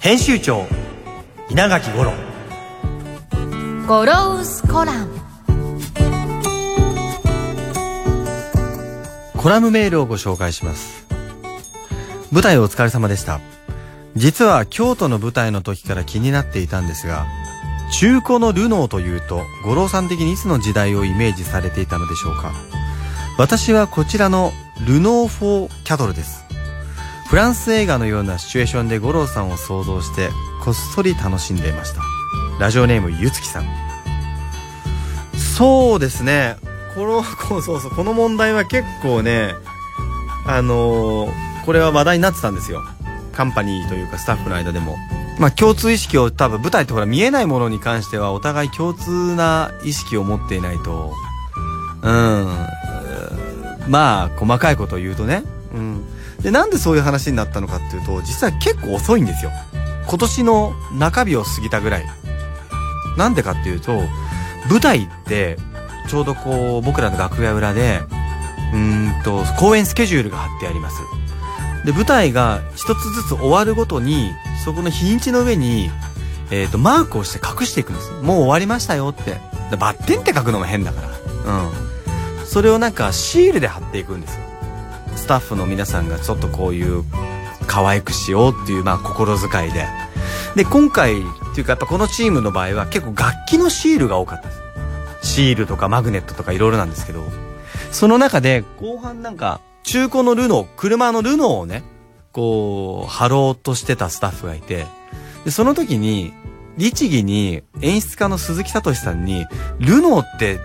編集長稲垣五郎。ゴロウスコラム。コラムメールをご紹介します。舞台お疲れ様でした。実は京都の舞台の時から気になっていたんですが中古のルノーというと五郎さん的にいつの時代をイメージされていたのでしょうか。私はこちらのルノー4キャトルですフランス映画のようなシチュエーションで五郎さんを想像してこっそり楽しんでいました。ラジオネームゆつきさん。そうですね。この こそうそう。この問題は結構ねあのーこれは話題になってたんですよ。カンパニーというかスタッフの間でも。まあ共通意識を多分舞台ってほら見えないものに関してはお互い共通な意識を持っていないと。うん。まあ細かいことを言うとね。うん。でなんでそういう話になったのかっていうと実は結構遅いんですよ。今年の中日を過ぎたぐらい。なんでかっていうと舞台ってちょうどこう僕らの楽屋裏でうーんと公演スケジュールが貼ってあります。で舞台が一つずつ終わるごとにそこの日にちの上に、えー、とマークをして隠していくんです。もう終わりましたよって。バッテンって書くのも変だから。うん。それをなんかシールで貼っていくんですよ。スタッフの皆さんがちょっとこういう可愛くしようっていうまあ心遣いで。で今回っていうかやっぱこのチームの場合は結構楽器のシールが多かったです。シールとかマグネットとかいろいろなんですけど。その中で後半なんか中古のルノー車のルノーをねこう貼ろうとしてたスタッフがいて。でその時に律儀に演出家の鈴木聡さんにルノーって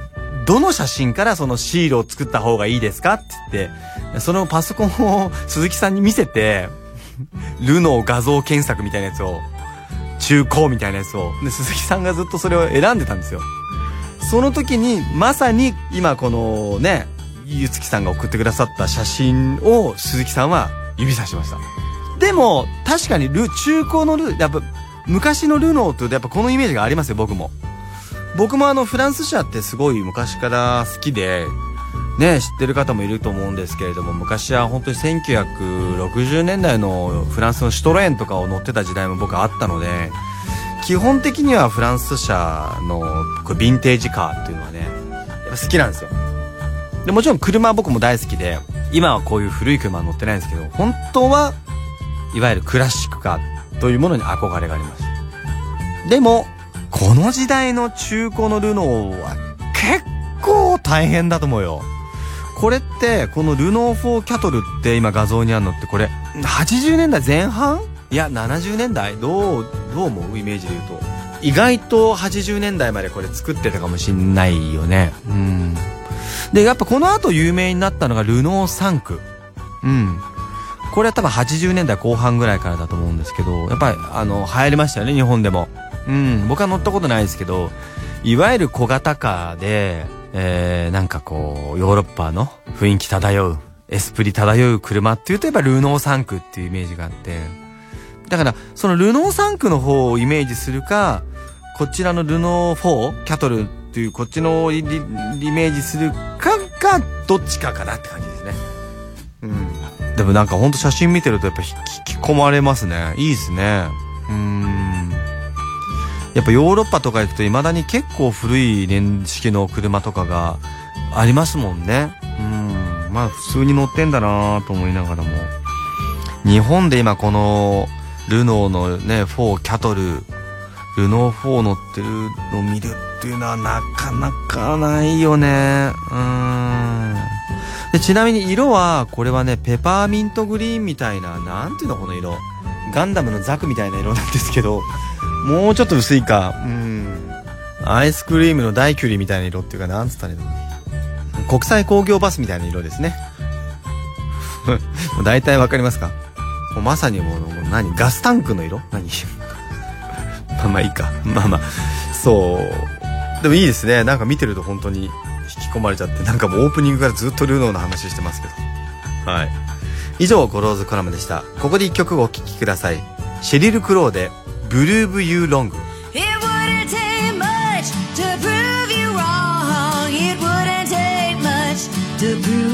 どの写真からそのシールを作った方がいいですか？って言ってそのパソコンを鈴木さんに見せて ルノー画像検索みたいなやつを中古みたいなやつを。で鈴木さんがずっとそれを選んでたんですよ。その時にまさに今このねゆつきさんが送ってくださった写真を鈴木さんは指さしました。でも確かにル中古のルやっぱ昔のルノーってやっぱこのイメージがありますよ僕も。僕もあのフランス車ってすごい昔から好きでね知ってる方もいると思うんですけれども昔は本当に1960年代のフランスのシュトレーンとかを乗ってた時代も僕あったので基本的にはフランス車のこれヴィンテージカーっていうのはねやっぱ好きなんですよ。でもちろん車は僕も大好きで今はこういう古い車は乗ってないんですけど本当はいわゆるクラシックカーというものに憧れがあります。でもこの時代の中古のルノーは結構大変だと思うよ。これってこのルノー4キャトルって今画像にあるのってこれ80年代前半？いや70年代？どうどう思う？イメージで言うと。意外と80年代までこれ作ってたかもしんないよね。うん。でやっぱこの後有名になったのがルノー3区うん。これは多分80年代後半ぐらいからだと思うんですけどやっぱりあの流行りましたよね日本でも。うん僕は乗ったことないですけどいわゆる小型カーで、えー、なんかこうヨーロッパの雰囲気漂うエスプリ漂う車っていうとやっぱルノー3区っていうイメージがあってだからそのルノー3区の方をイメージするかこちらのルノー4キャトルっていうこっちのイリイメージするかがどっちかかなって感じですね。うん。でもなんかほんと写真見てるとやっぱ引き込まれますね。いいですね。うん。やっぱヨーロッパとか行くと未だに結構古い年式の車とかがありますもんね。うん。まあ普通に乗ってんだなと思いながらも。日本で今このルノーのね4キャトルルノー4乗ってるの見るっていうのはなかなかないよね。うん。でちなみに色はこれはねペパーミントグリーンみたいななんていうのこの色。ガンダムのザクみたいな色なんですけど。もうちょっと薄いかうんアイスクリームのダイキュリーみたいな色っていうかなんつったらいいの？国際工業バスみたいな色ですね。もう大体わかりますか？もうまさにもう、もう何？ガスタンクの色？何？まあまあいいか。まあまあ、そう。でもいいですね。なんか見てると本当に引き込まれちゃって、なんかもうオープニングからずっとルノーの話してますけど。はい。以上、 Goro's Column でした。ここで一曲お聴きください。シェリル・クローで、ブルーブ・ユー・ロング。 It wouldn't take much to prove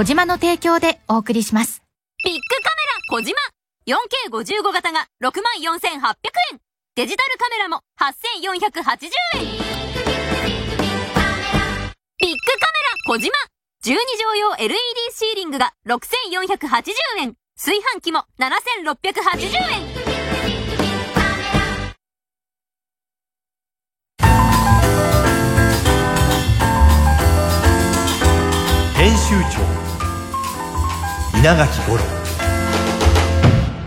小島の提供でお送りします。ビッグカメラ小島。4K55 型が64,800円。デジタルカメラも8,480円。ビッグカメラ小島。12畳用 LED シーリングが6,480円。炊飯器も7,680円。編集長稲垣五郎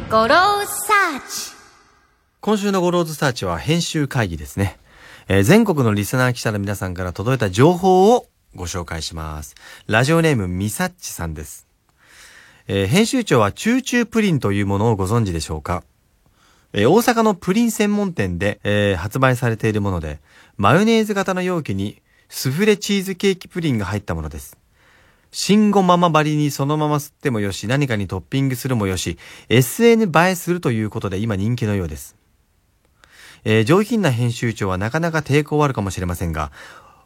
ゴローサーチ今週のゴローズサーチは編集会議ですね。えー全国のリスナー記者の皆さんから届いた情報をご紹介します。ラジオネームミサッチさんです。えー編集長はチューチュープリンというものをご存知でしょうか？えー大阪のプリン専門店で、えー発売されているもので、マヨネーズ型の容器にスフレチーズケーキプリンが入ったものです。慎吾ママばりにそのまま吸ってもよし、何かにトッピングするもよし、SN 映えするということで今人気のようです。えー上品な編集長はなかなか抵抗あるかもしれませんが、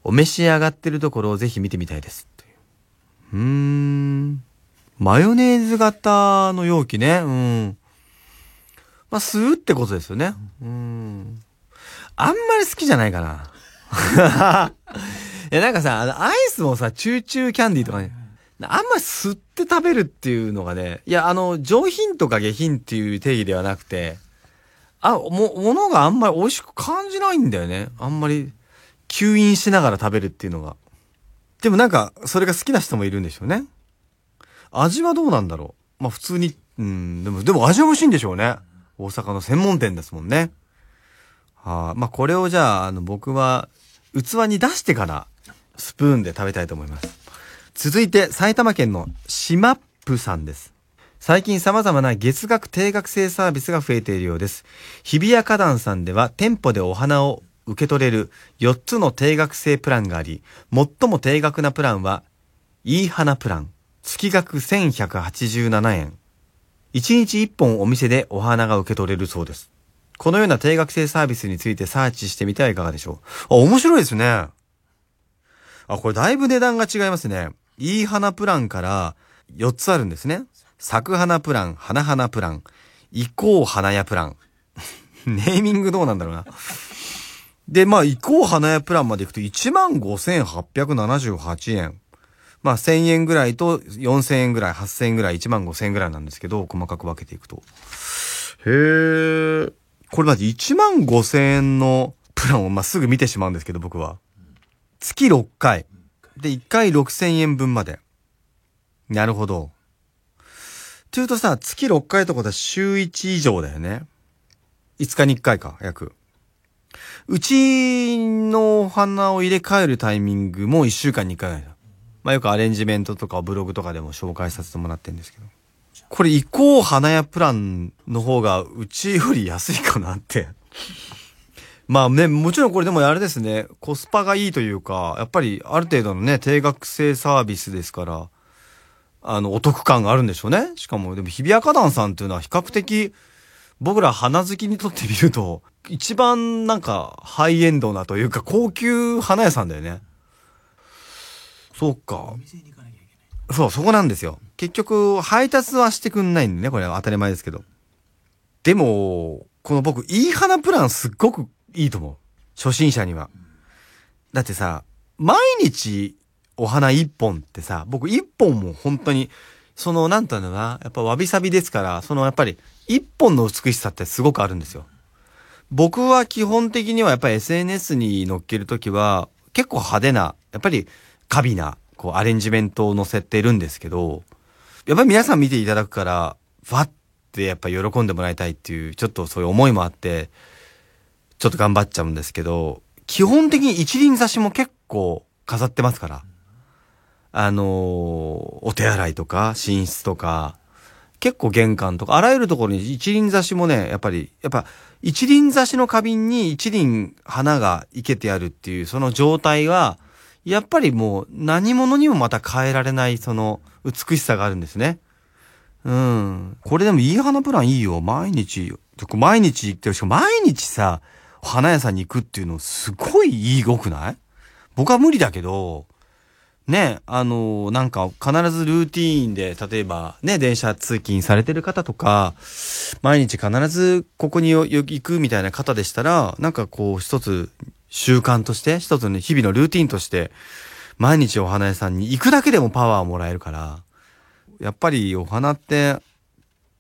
お召し上がってるところをぜひ見てみたいです。ううーん。マヨネーズ型の容器ね。うん。まあ、吸うってことですよね。うん。あんまり好きじゃないかな。いや、なんかさ、あの、アイスもさ、チューチューキャンディーとかね、あんまり吸って食べるっていうのがね、いや、あの、上品とか下品っていう定義ではなくて、あ、も、ものがあんまり美味しく感じないんだよね。あんまり、吸引しながら食べるっていうのが。でもなんか、それが好きな人もいるんでしょうね。味はどうなんだろう。まあ普通に、うん、でも、でも味は美味しいんでしょうね。大阪の専門店ですもんね。はあ、まあこれをじゃあ、あの、僕は、器に出してから、スプーンで食べたいと思います。続いて、埼玉県のシマップさんです。最近様々な月額定額制サービスが増えているようです。日比谷花壇さんでは店舗でお花を受け取れる4つの定額制プランがあり、最も定額なプランは、いい花プラン。月額1187円。1日1本お店でお花が受け取れるそうです。このような定額制サービスについてサーチしてみてはいかがでしょう？あ、面白いですね。あ、これだいぶ値段が違いますね。いい花プランから4つあるんですね。咲く花プラン、花花プラン、移行花屋プラン。ネーミングどうなんだろうな。で、まあ、移行花屋プランまで行くと15,878円。まあ、1000円ぐらいと4000円ぐらい、8000円ぐらい、1万5000円ぐらいなんですけど、細かく分けていくと。へー。これまず1万5000円のプランを、まあ、すぐ見てしまうんですけど、僕は。月6回。で、1回6000円分まで。なるほど。というとさ、月6回とかだ週1以上だよね。5日に1回か、約。うちのお花を入れ替えるタイミングも1週間に1回なんだよ。まあよくアレンジメントとかブログとかでも紹介させてもらってるんですけど。これ移行花屋プランの方がうちより安いかなって。まあね、もちろんこれでもあれですね、コスパがいいというか、やっぱりある程度のね、定額制サービスですから、あの、お得感があるんでしょうね。しかも、でも日比谷花壇さんっていうのは比較的、僕ら花好きにとってみると、一番なんかハイエンドなというか高級花屋さんだよね。そうか。そう、そこなんですよ。結局、配達はしてくんないんでね、これは当たり前ですけど。でも、この僕、いい花プランすっごくいいと思う。初心者には。だってさ、毎日お花一本ってさ、僕一本も本当に、その、なんていうんだろうな、やっぱわびさびですから、そのやっぱり、一本の美しさってすごくあるんですよ。僕は基本的にはやっぱり SNS に載っけるときは、結構派手な、やっぱり、カビな、こう、アレンジメントを載せてるんですけど、やっぱり皆さん見ていただくから、わってやっぱ喜んでもらいたいっていう、ちょっとそういう思いもあって、ちょっと頑張っちゃうんですけど、基本的に一輪挿しも結構飾ってますから。あのーお手洗いとか、寝室とか、結構玄関とか、あらゆるところに一輪挿しもね、やっぱり、やっぱ、一輪挿しの花瓶に一輪花が生けてあるっていう、その状態は、やっぱりもう何者にもまた変えられない、その美しさがあるんですね。うん。これでもいい花プランいいよ。毎日、毎日行ってる。しかも毎日さ、花屋さんに行くっていうのすごいいいごくない？僕は無理だけど、ね、あの、なんか必ずルーティーンで、例えばね、電車通勤されてる方とか、毎日必ずここに行くみたいな方でしたら、なんかこう一つ習慣として、一つの日々のルーティーンとして、毎日お花屋さんに行くだけでもパワーをもらえるから、やっぱりお花って、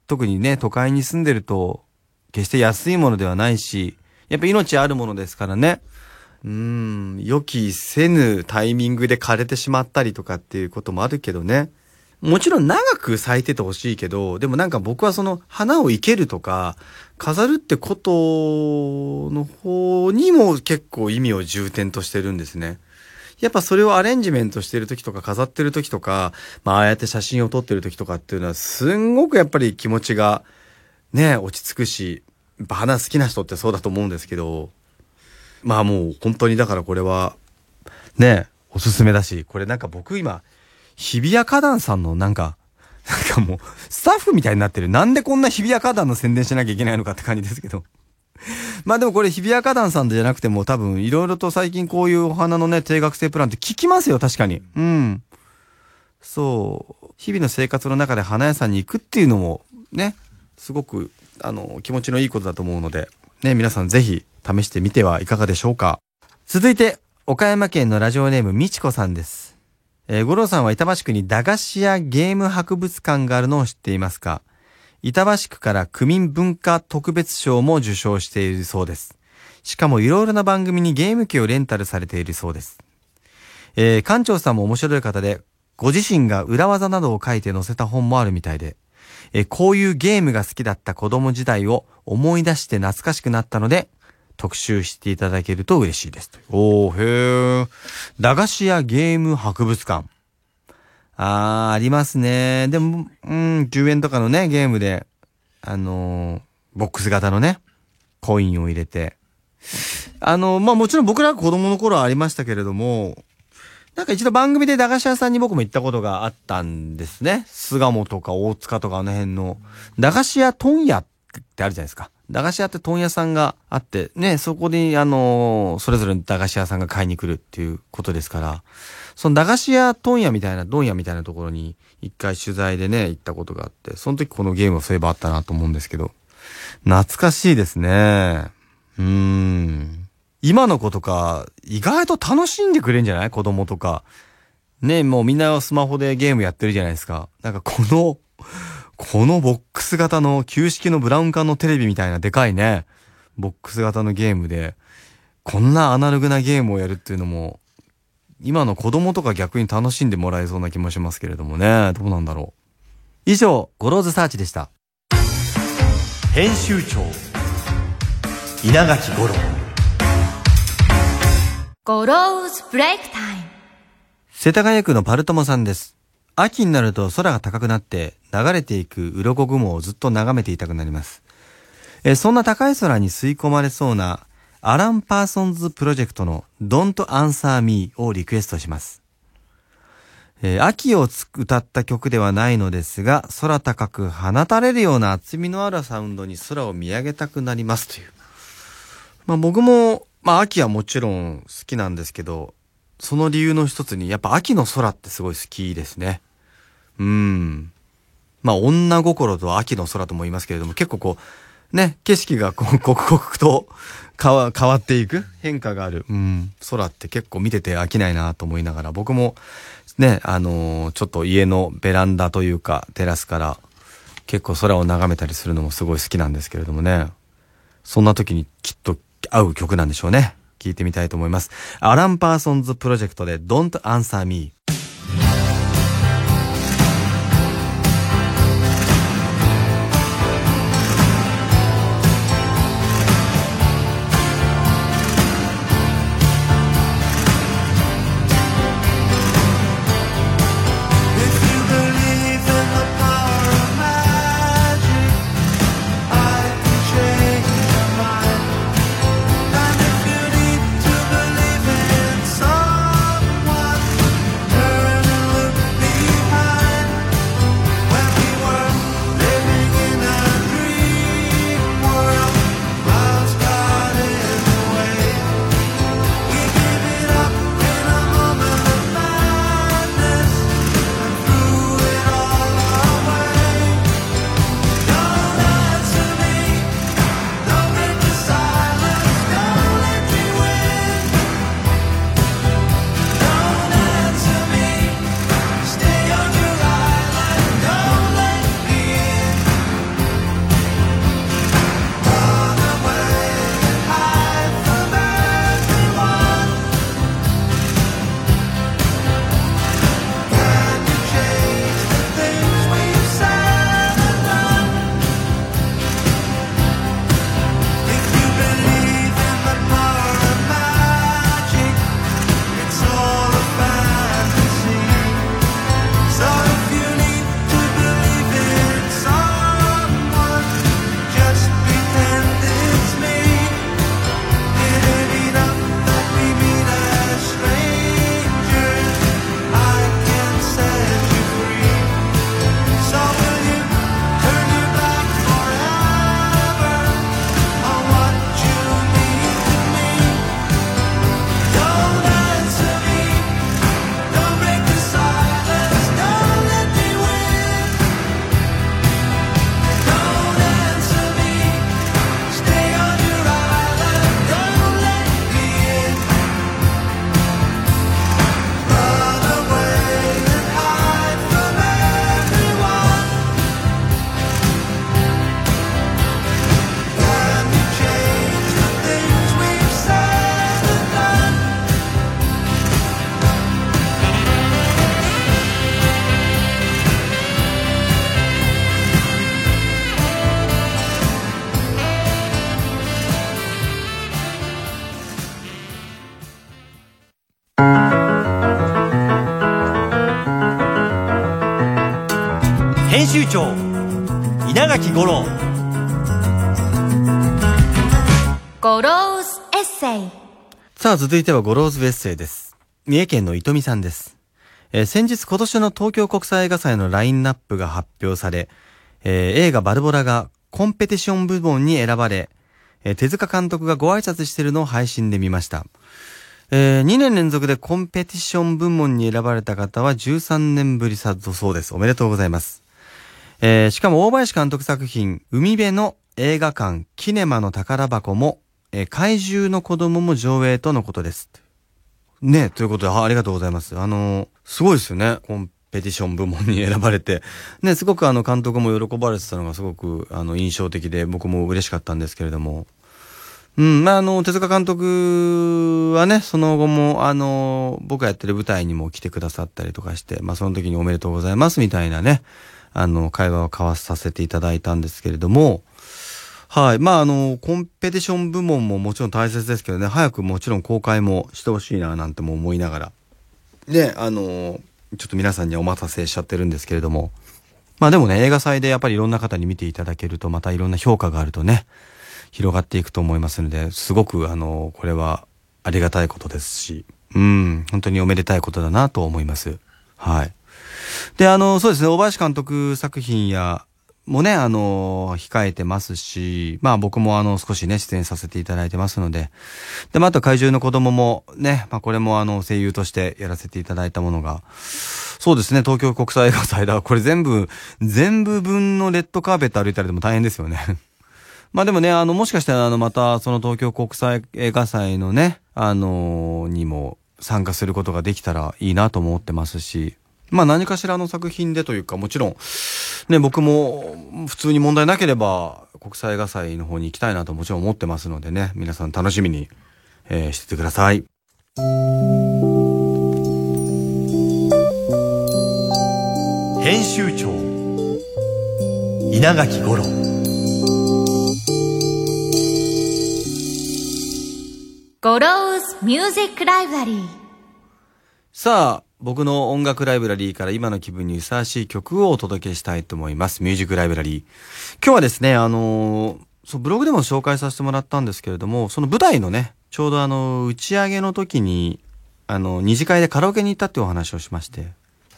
特にね、都会に住んでると、決して安いものではないし、やっぱ命あるものですからね。うん、予期せぬタイミングで枯れてしまったりとかっていうこともあるけどね。もちろん長く咲いててほしいけど、でもなんか僕はその花を生けるとか、飾るってことの方にも結構意味を重点としてるんですね。やっぱそれをアレンジメントしてる時とか飾ってる時とか、まあああやって写真を撮ってる時とかっていうのはすんごくやっぱり気持ちがね、落ち着くし、花好きな人ってそうだと思うんですけど、まあもう本当にだからこれは、ね、おすすめだし、これなんか僕今、日比谷花壇さんのなんか、なんかもう、スタッフみたいになってる。なんでこんな日比谷花壇の宣伝しなきゃいけないのかって感じですけど。まあでもこれ日比谷花壇さんじゃなくても多分いろいろと最近こういうお花のね、定額制プランって聞きますよ、確かに。うん。そう。日々の生活の中で花屋さんに行くっていうのもね、すごく、あの、気持ちのいいことだと思うので、ね、皆さんぜひ試してみてはいかがでしょうか。続いて、岡山県のラジオネームみちこさんです。えー、五郎さんは板橋区に駄菓子屋ゲーム博物館があるのを知っていますか？板橋区から区民文化特別賞も受賞しているそうです。しかもいろいろな番組にゲーム機をレンタルされているそうです。えー館長さんも面白い方で、ご自身が裏技などを書いて載せた本もあるみたいで、えーこういうゲームが好きだった子供時代を思い出して懐かしくなったので、特集していただけると嬉しいです。おー、へー。駄菓子屋ゲーム博物館。あー、ありますね。でも、うん、10円とかのね、ゲームで、あのーボックス型のね、コインを入れて。あのーまあ、もちろん僕らが子供の頃はありましたけれども、なんか一度番組で駄菓子屋さんに僕も行ったことがあったんですね。巣鴨とか大塚とかあの辺の。駄菓子屋問屋ってあるじゃないですか。駄菓子屋って問屋さんがあって、ね、そこにあのーそれぞれの駄菓子屋さんが買いに来るっていうことですから、その駄菓子屋問屋みたいな、問屋みたいなところに一回取材でね、行ったことがあって、その時このゲームはそういえばあったなと思うんですけど、懐かしいですね。うーん。今の子とか、意外と楽しんでくれんじゃない？子供とか。ねもうみんなスマホでゲームやってるじゃないですか。なんかこの、このボックス型の旧式のブラウン管のテレビみたいなでかいね、ボックス型のゲームで、こんなアナログなゲームをやるっていうのも、今の子供とか逆に楽しんでもらえそうな気もしますけれどもね、どうなんだろう。以上、ゴローズサーチでした。編集長稲垣五郎ゴローズブレイクタイム。世田谷区のパルトモさんです。秋になると空が高くなって流れていく鱗雲をずっと眺めていたくなります。えそんな高い空に吸い込まれそうなアラン・パーソンズプロジェクトの Don't Answer Me をリクエストします。えー秋を歌った曲ではないのですが、空高く放たれるような厚みのあるサウンドに空を見上げたくなりますという。まあ僕も、まあ秋はもちろん好きなんですけど、その理由の一つに、やっぱ秋の空ってすごい好きですね。うん。まあ女心と秋の空とも言いますけれども、結構こう、ね、景色がこう 刻々と変わ変わっていく変化がある。うん。空って結構見てて飽きないなと思いながら、僕もね、あのーちょっと家のベランダというか、テラスから結構空を眺めたりするのもすごい好きなんですけれどもね。そんな時にきっと合う曲なんでしょうね。聞いてみたいと思います。アラン・パーソンズプロジェクトで Don't Answer Me。編集長稲垣五郎ゴローズエッセイ。さあ、続いてはゴローズエッセイです。三重県の糸美さんです。えー先日今年の東京国際映画祭のラインナップが発表され、えー映画ばるぼらがコンペティション部門に選ばれ、えー手塚監督がご挨拶しているのを配信で見ました。え2年連続でコンペティション部門に選ばれた方は13年ぶりだそうです。おめでとうございます。えーしかも大林監督作品、海辺の映画館、キネマの宝箱も、えー怪獣の子供も上映とのことです。ね、ということで、あありがとうございます。あのーすごいですよね。コンペティション部門に選ばれて。ね、すごくあの監督も喜ばれてたのがすごくあの印象的で、僕も嬉しかったんですけれども。うん、まあ、あの、手塚監督はね、その後も、あの、僕がやってる舞台にも来てくださったりとかして、まあ、その時におめでとうございますみたいなね、あの、会話を交わさせていただいたんですけれども、はい。まあ、あの、コンペティション部門ももちろん大切ですけどね、早くもちろん公開もしてほしいな、なんても思いながら。で、あの、ちょっと皆さんにはお待たせしちゃってるんですけれども。まあでもね、映画祭でやっぱりいろんな方に見ていただけると、またいろんな評価があるとね、広がっていくと思いますので、すごく、あの、これはありがたいことですし、うん、本当におめでたいことだなと思います。はい。で、あの、そうですね、大林監督作品や、もね、あの、控えてますし、まあ僕もあの、少しね、出演させていただいてますので、で、まああと怪獣の子供もね、まあこれもあの、声優としてやらせていただいたものが、そうですね、東京国際映画祭だ。これ全部、全部分のレッドカーペット歩いたりでも大変ですよね。まあでもね、あの、もしかしたら、あの、また、その東京国際映画祭のね、あのにも参加することができたらいいなと思ってますし、まあ何かしらの作品でというか、もちろん、ね、僕も普通に問題なければ、国際映画祭の方に行きたいなともちろん思ってますのでね、皆さん楽しみに、えーしててください。編集長稲垣五郎ゴローズミュージックライブラリー。さあ、僕の音楽ライブラリーから今の気分にふさわしい曲をお届けしたいと思います。ミュージックライブラリー。今日はですね、あのーそう、ブログでも紹介させてもらったんですけれども、その舞台のね、ちょうどあの、打ち上げの時に、あの、二次会でカラオケに行ったっていうお話をしまして、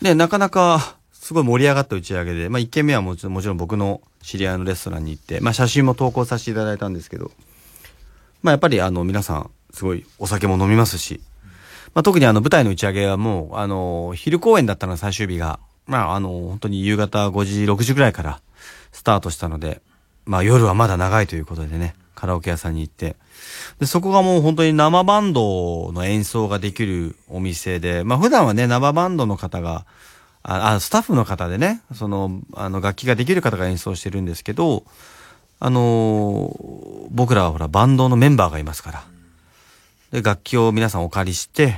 で、なかなか、すごい盛り上がった打ち上げで、まあ、一軒目はもちろん、もちろん僕の知り合いのレストランに行って、まあ、写真も投稿させていただいたんですけど、まあ、やっぱりあの、皆さん、すごいお酒も飲みますし、まあ、特にあの舞台の打ち上げはもう、あの、昼公演だったの最終日が、まあ、あの、本当に夕方5時、6時ぐらいからスタートしたので、まあ、夜はまだ長いということでね、カラオケ屋さんに行って、で、そこがもう本当に生バンドの演奏ができるお店で、まあ、普段はね、生バンドの方が、あ、あスタッフの方でね、その、あの、楽器ができる方が演奏してるんですけど、あのー僕らはほら、バンドのメンバーがいますから、で、楽器を皆さんお借りして、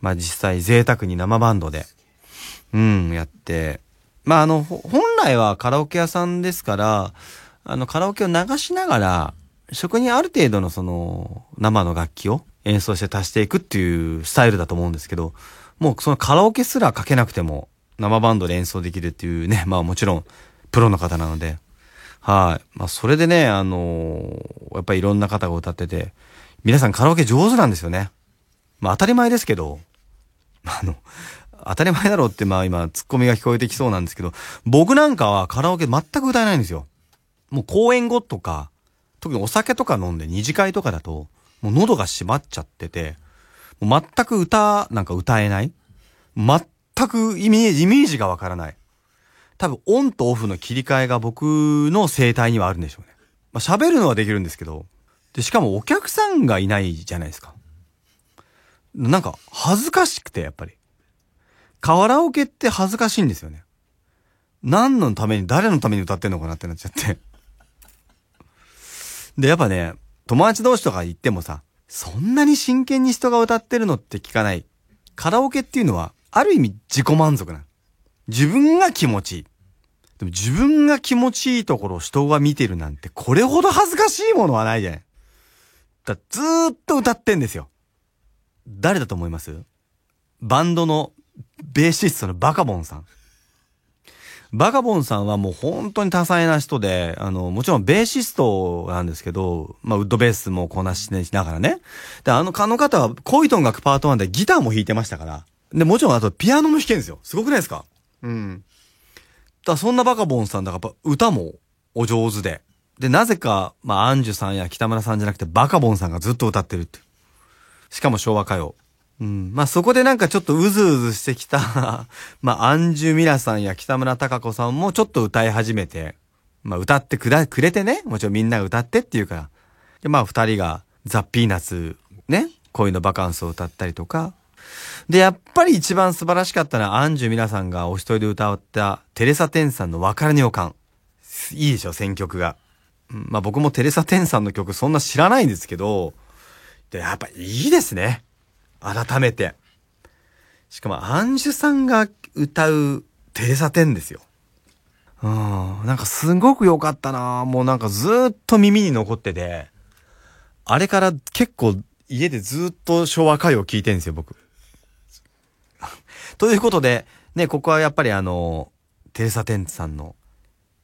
まあ実際贅沢に生バンドで、うん、やって、まああの、本来はカラオケ屋さんですから、あの、カラオケを流しながら、食にある程度のその、生の楽器を演奏して足していくっていうスタイルだと思うんですけど、もうそのカラオケすらかけなくても、生バンドで演奏できるっていうね、まあもちろん、プロの方なので、はい。まあ、それでね、あのーやっぱりいろんな方が歌ってて、皆さんカラオケ上手なんですよね。まあ、当たり前ですけど、ああの、当たり前だろうって、まあ今、ツッコミが聞こえてきそうなんですけど、僕なんかはカラオケ全く歌えないんですよ。もう公演後とか、特にお酒とか飲んで二次会とかだと、もう喉が閉まっちゃってて、もう全く歌なんか歌えない全くイメージ、イメージがわからない。多分オンとオフの切り替えが僕の生態にはあるんでしょうね。まあ喋るのはできるんですけど、で、しかもお客さんがいないじゃないですか。なんか恥ずかしくて、やっぱり。カラオケって恥ずかしいんですよね。何のために、誰のために歌ってんのかなってなっちゃって。で、やっぱね、友達同士とか行ってもさ、そんなに真剣に人が歌ってるのって聞かない。カラオケっていうのは、ある意味自己満足な。自分が気持ちいい。でも自分が気持ちいいところを人が見てるなんて、これほど恥ずかしいものはないじゃない。だずーっと歌ってんですよ。誰だと思います？バンドのベーシストのバカボンさん。バカボンさんはもう本当に多彩な人で、あの、もちろんベーシストなんですけど、まあ、ウッドベースもこなししながらね。で、あの、あの方は恋と音楽パート1でギターも弾いてましたから。で、もちろんあとピアノも弾けるんですよ。すごくないですか？うん。だそんなバカボンさんだからやっぱ歌もお上手で。で、なぜか、まあ、アンジュさんや北村さんじゃなくてバカボンさんがずっと歌ってるって。しかも昭和歌謡。うん。まあ、そこでなんかちょっとうずうずしてきた、まあ、アンジュミラさんや北村貴子さんもちょっと歌い始めて、まあ、歌ってくだ、くれてね。もちろんみんなが歌ってっていうから。で、まあ、二人がザ・ピーナツ、ね。恋のバカンスを歌ったりとか。で、やっぱり一番素晴らしかったのは、アンジュミラさんがお一人で歌った、テレサ・テンさんの別れの予感。いいでしょ、選曲が。まあ僕もテレサ・テンさんの曲そんな知らないんですけど、で、やっぱいいですね。改めて。しかも、アンジュさんが歌うテレサ・テンですよ。うん。なんかすごく良かったなもうなんかずっと耳に残ってて、あれから結構家でずっと昭和歌謡を聴いてんですよ、僕。ということで、ね、ここはやっぱりあの、テレサ・テンさんの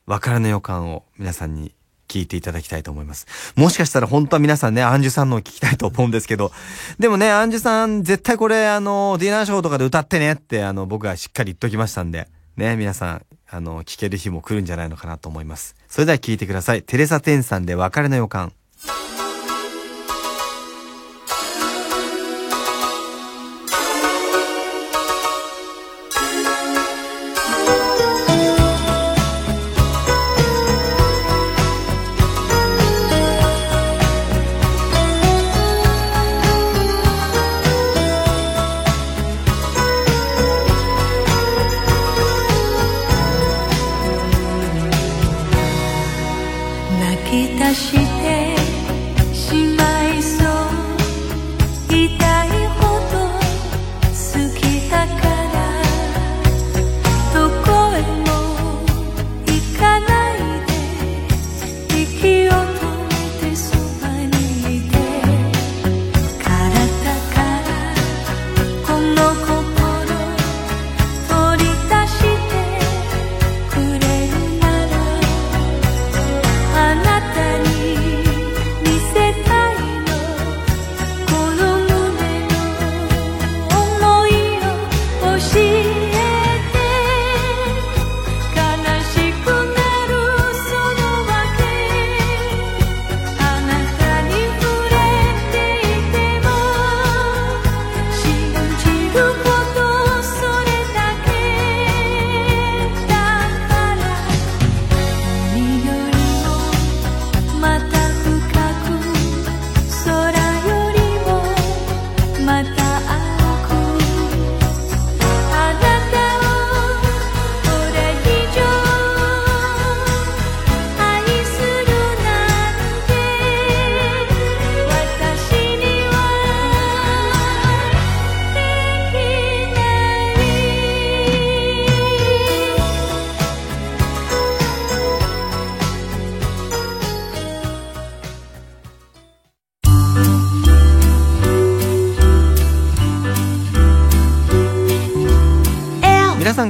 別れの予感を皆さんに聞いていただきたいと思います。もしかしたら本当は皆さんね、アンジュさんのを聞きたいと思うんですけど、でもね、アンジュさん絶対これあの、ディナーショーとかで歌ってねってあの、僕はしっかり言っときましたんで、ね、皆さん、あの、聞ける日も来るんじゃないのかなと思います。それでは聞いてください。テレサ・テンさんで別れの予感。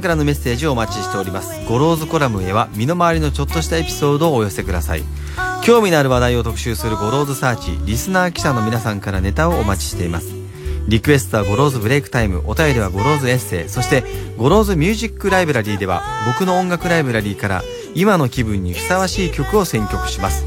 からのメッセージをお待ちしております。ゴローズコラムへは身の回りのちょっとしたエピソードをお寄せください。興味のある話題を特集するゴローズサーチ、リスナー記者の皆さんからネタをお待ちしています。リクエストはゴローズブレイクタイム、お便りはゴローズエッセイ、そしてゴローズミュージックライブラリーでは僕の音楽ライブラリーから今の気分にふさわしい曲を選曲します。